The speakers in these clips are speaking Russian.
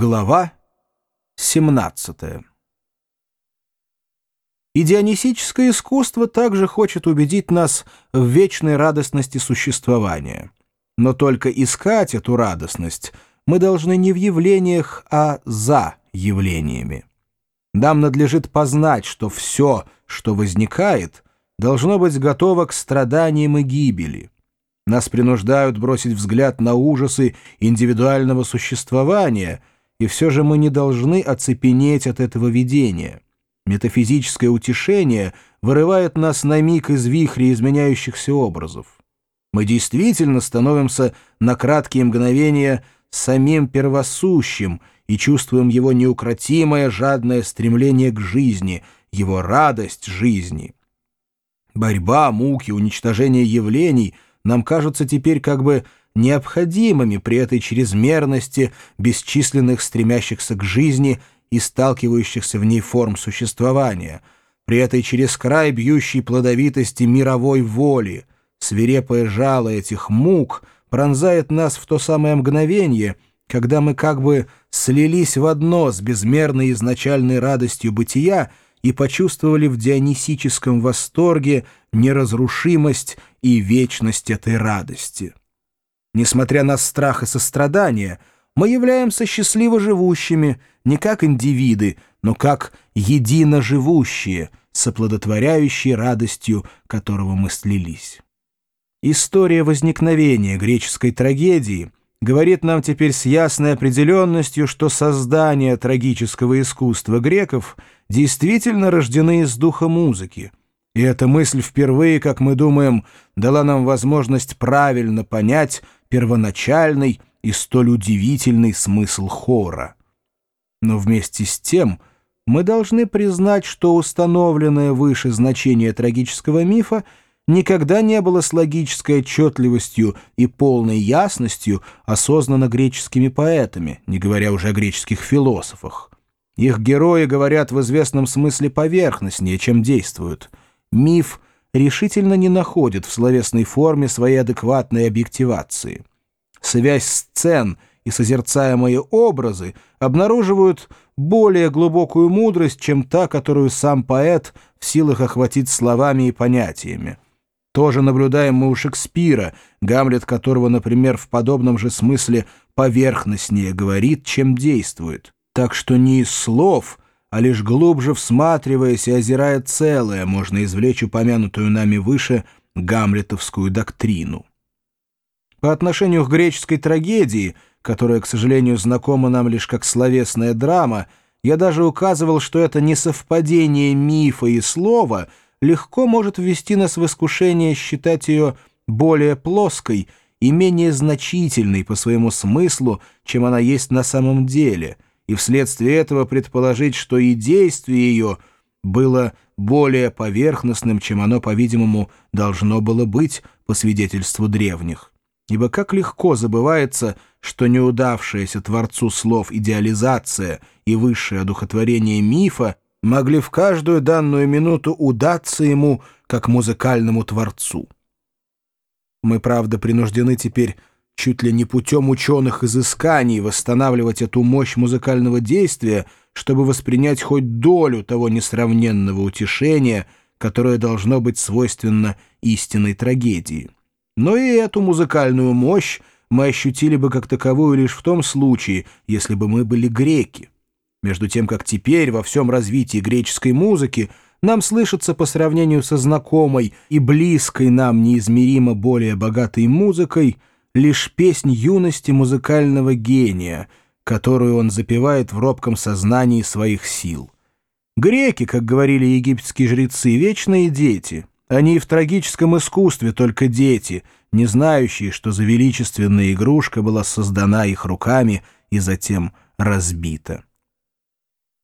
Глава 17 И искусство также хочет убедить нас в вечной радостности существования. Но только искать эту радостность мы должны не в явлениях, а за явлениями. Нам надлежит познать, что все, что возникает, должно быть готово к страданиям и гибели. Нас принуждают бросить взгляд на ужасы индивидуального существования, и все же мы не должны оцепенеть от этого видения. Метафизическое утешение вырывает нас на миг из вихря изменяющихся образов. Мы действительно становимся на краткие мгновения самим первосущим и чувствуем его неукротимое жадное стремление к жизни, его радость жизни. Борьба, муки, уничтожение явлений нам кажутся теперь как бы необходимыми при этой чрезмерности бесчисленных стремящихся к жизни и сталкивающихся в ней форм существования, при этой через край бьющей плодовитости мировой воли, свирепое жало этих мук пронзает нас в то самое мгновение, когда мы как бы слились в одно с безмерной изначальной радостью бытия и почувствовали в дионисическом восторге неразрушимость и вечность этой радости. Несмотря на страх и сострадание, мы являемся счастливо живущими не как индивиды, но как едино живущие, соплодотворяющие радостью, которого мы слились. История возникновения греческой трагедии говорит нам теперь с ясной определенностью, что создание трагического искусства греков действительно рождены из духа музыки. И эта мысль впервые, как мы думаем, дала нам возможность правильно понять первоначальный и столь удивительный смысл хора. Но вместе с тем мы должны признать, что установленное выше значение трагического мифа — никогда не было с логической отчетливостью и полной ясностью осознано греческими поэтами, не говоря уже о греческих философах. Их герои говорят в известном смысле поверхностнее, чем действуют. Миф решительно не находит в словесной форме своей адекватной объективации. Связь сцен и созерцаемые образы обнаруживают более глубокую мудрость, чем та, которую сам поэт в силах охватить словами и понятиями. Тоже наблюдаем мы у Шекспира, Гамлет которого, например, в подобном же смысле поверхностнее говорит, чем действует. Так что не из слов, а лишь глубже всматриваясь и озирая целое, можно извлечь упомянутую нами выше гамлетовскую доктрину. По отношению к греческой трагедии, которая, к сожалению, знакома нам лишь как словесная драма, я даже указывал, что это не совпадение мифа и слова — легко может ввести нас в искушение считать ее более плоской и менее значительной по своему смыслу, чем она есть на самом деле, и вследствие этого предположить, что и действие ее было более поверхностным, чем оно, по-видимому, должно было быть по свидетельству древних. Ибо как легко забывается, что неудавшаяся Творцу слов идеализация и высшее одухотворение мифа могли в каждую данную минуту удаться ему как музыкальному творцу. Мы, правда, принуждены теперь чуть ли не путем ученых изысканий восстанавливать эту мощь музыкального действия, чтобы воспринять хоть долю того несравненного утешения, которое должно быть свойственно истинной трагедии. Но и эту музыкальную мощь мы ощутили бы как таковую лишь в том случае, если бы мы были греки. Между тем, как теперь во всем развитии греческой музыки нам слышится по сравнению со знакомой и близкой нам неизмеримо более богатой музыкой лишь песнь юности музыкального гения, которую он запевает в робком сознании своих сил. Греки, как говорили египетские жрецы, вечные дети. Они и в трагическом искусстве только дети, не знающие, что за величественная игрушка была создана их руками и затем разбита.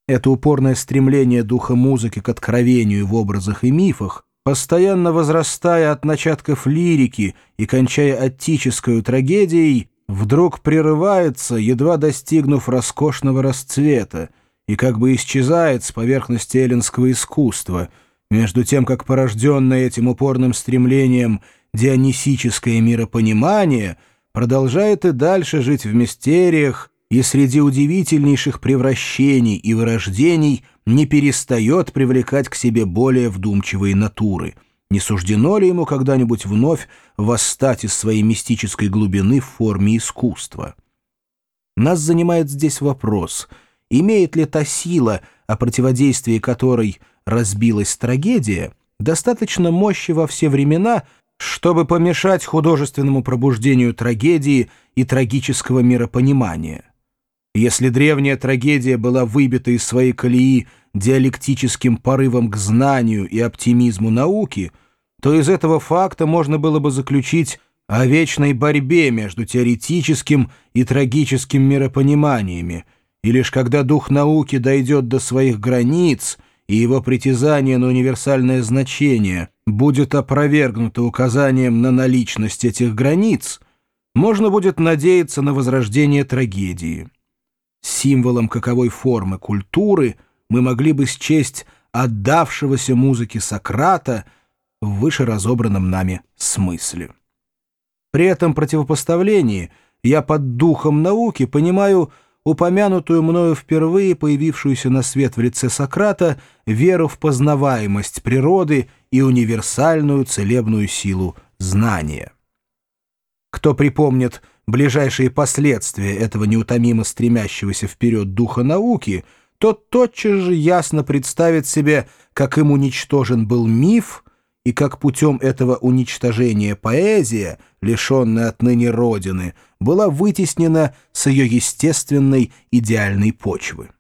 Это упорное стремление духа музыки к откровению в образах и мифах, постоянно возрастая от начатков лирики и кончая аттической трагедией, вдруг прерывается, едва достигнув роскошного расцвета, и как бы исчезает с поверхности эллинского искусства, между тем как порожденное этим упорным стремлением дионисическое миропонимание продолжает и дальше жить в мистериях, и среди удивительнейших превращений и вырождений не перестает привлекать к себе более вдумчивые натуры. Не суждено ли ему когда-нибудь вновь восстать из своей мистической глубины в форме искусства? Нас занимает здесь вопрос, имеет ли та сила, о противодействии которой разбилась трагедия, достаточно мощи во все времена, чтобы помешать художественному пробуждению трагедии и трагического миропонимания. Если древняя трагедия была выбита из своей колеи диалектическим порывом к знанию и оптимизму науки, то из этого факта можно было бы заключить о вечной борьбе между теоретическим и трагическим миропониманиями, и лишь когда дух науки дойдет до своих границ и его притязание на универсальное значение будет опровергнуто указанием на наличность этих границ, можно будет надеяться на возрождение трагедии. Символом каковой формы культуры мы могли бы счесть отдавшегося музыке Сократа в выше разобранном нами смысле. При этом противопоставлении я под духом науки понимаю упомянутую мною впервые появившуюся на свет в лице Сократа веру в познаваемость природы и универсальную целебную силу знания. Кто припомнит ближайшие последствия этого неутомимо стремящегося вперед духа науки, тот тотчас же ясно представит себе, как им уничтожен был миф, и как путем этого уничтожения поэзия, лишенная отныне родины, была вытеснена с ее естественной идеальной почвы.